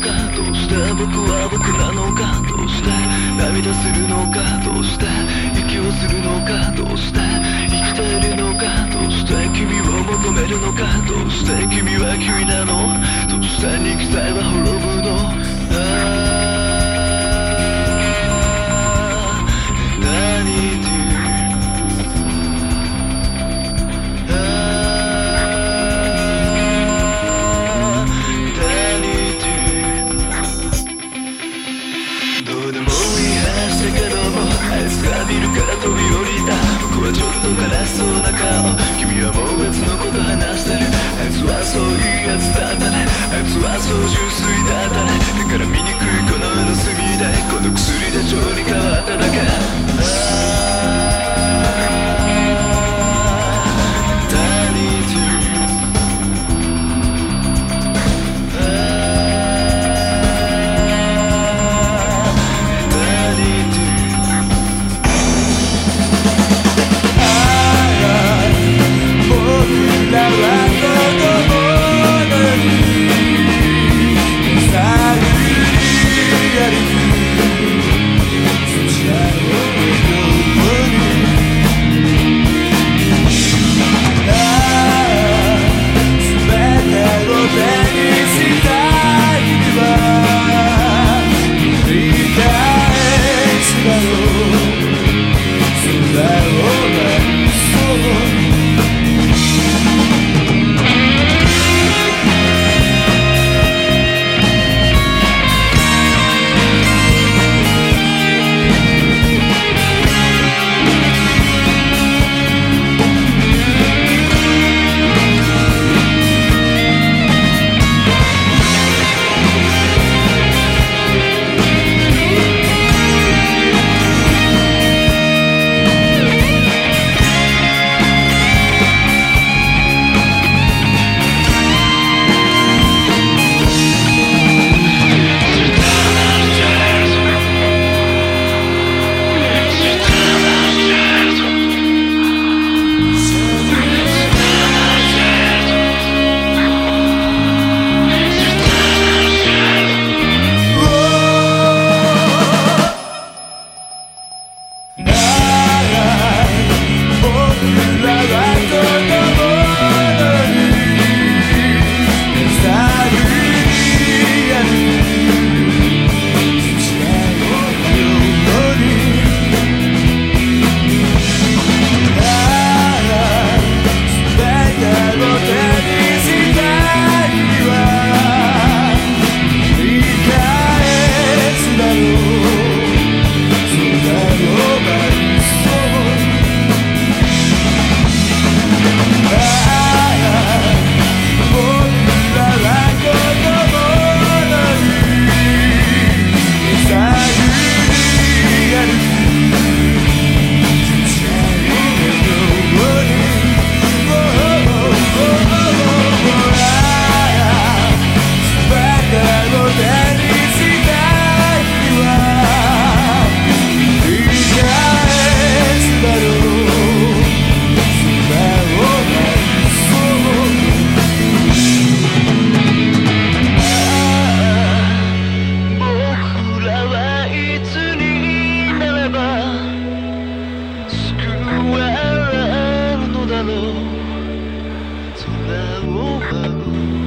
かどうして僕は僕なのかどうして涙するのかどうして息をするのかどうして生きているのかどうして君を求めるのかどうして君は君なの？どうして肉体は滅ぶの？そうな顔。君はもう別のこと話してる。あいつはそういうやつだった。ねあいつはそう純粋だった。ねだから醜いこの世の姿 Tunnel to the woman.